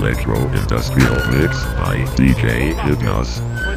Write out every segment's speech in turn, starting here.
Electro Industrial Mix by DJ Hypnos.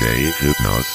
By DJ Hypnos.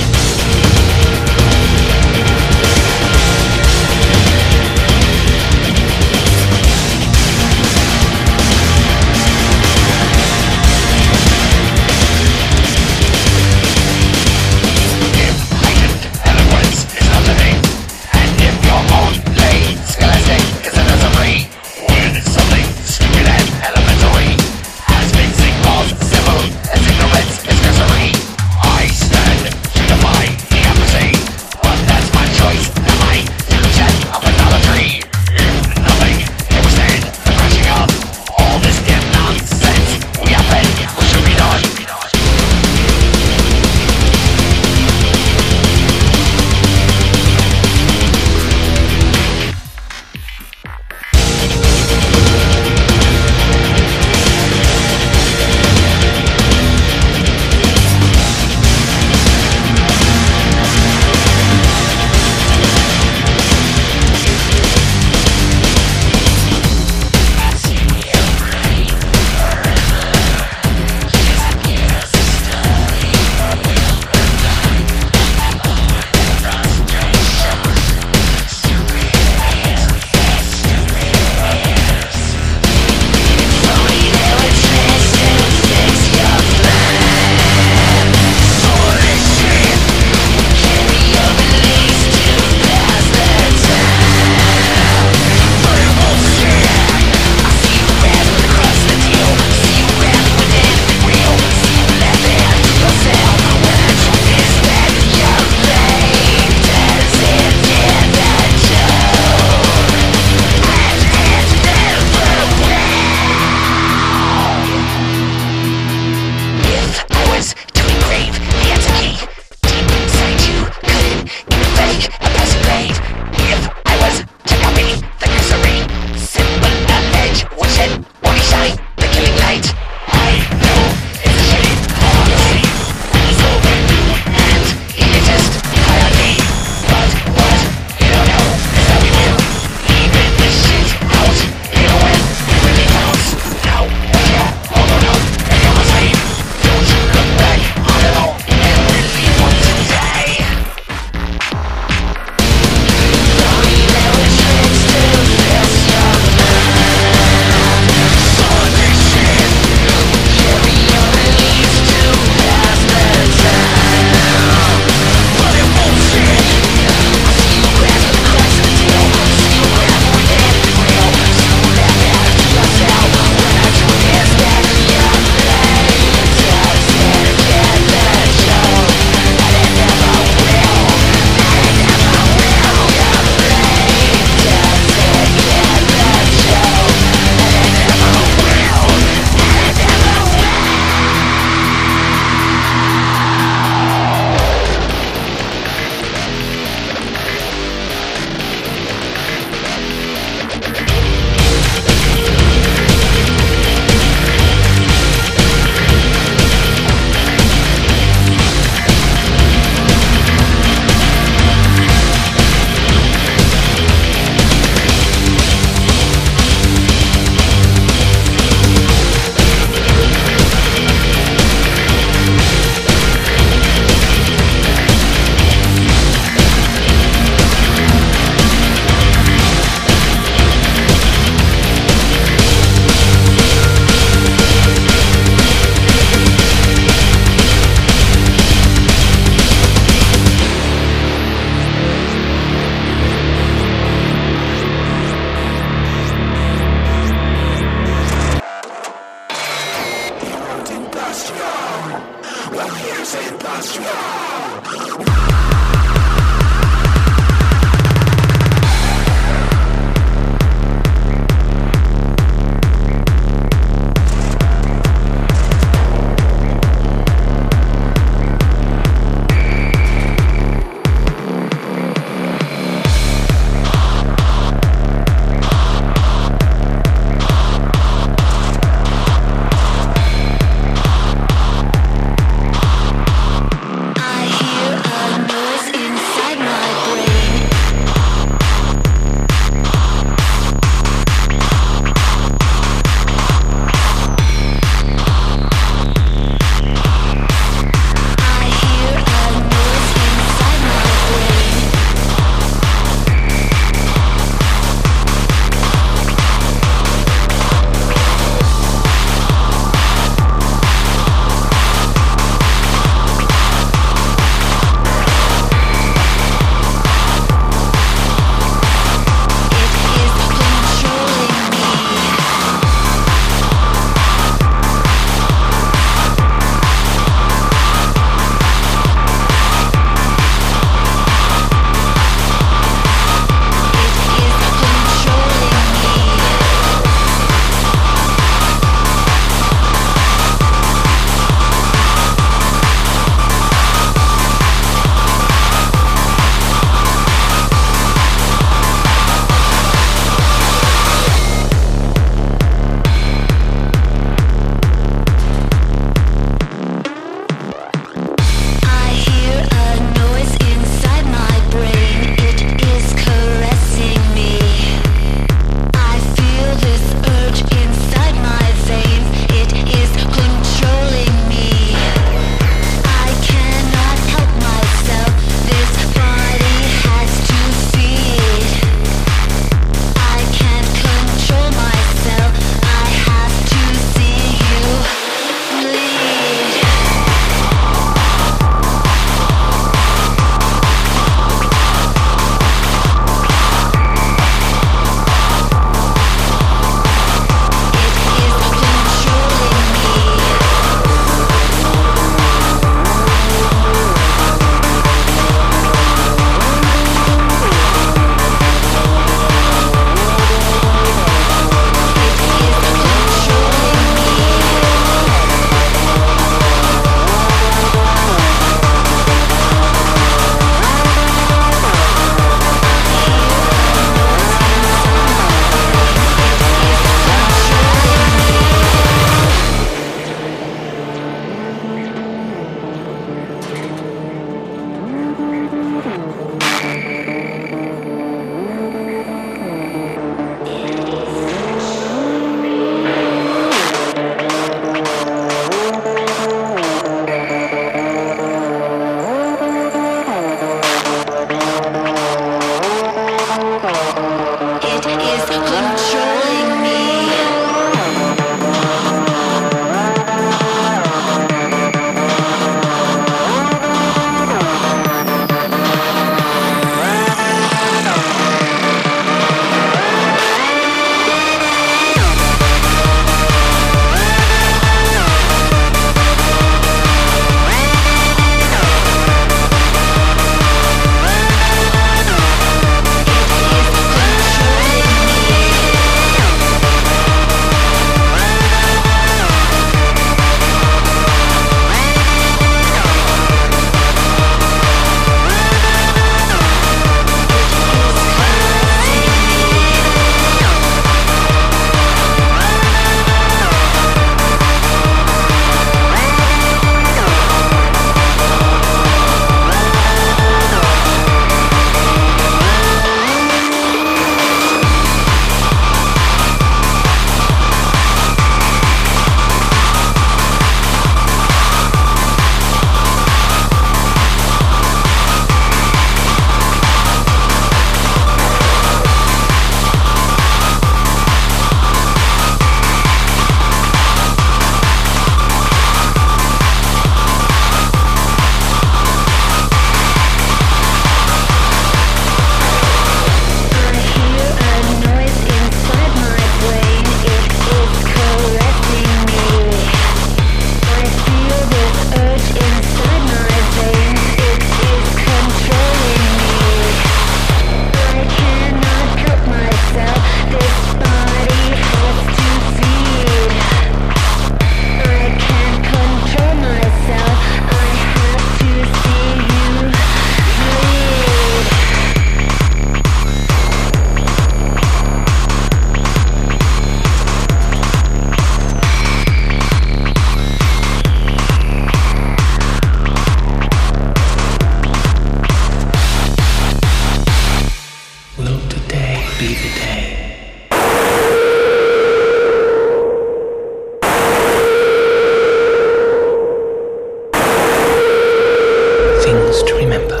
Thank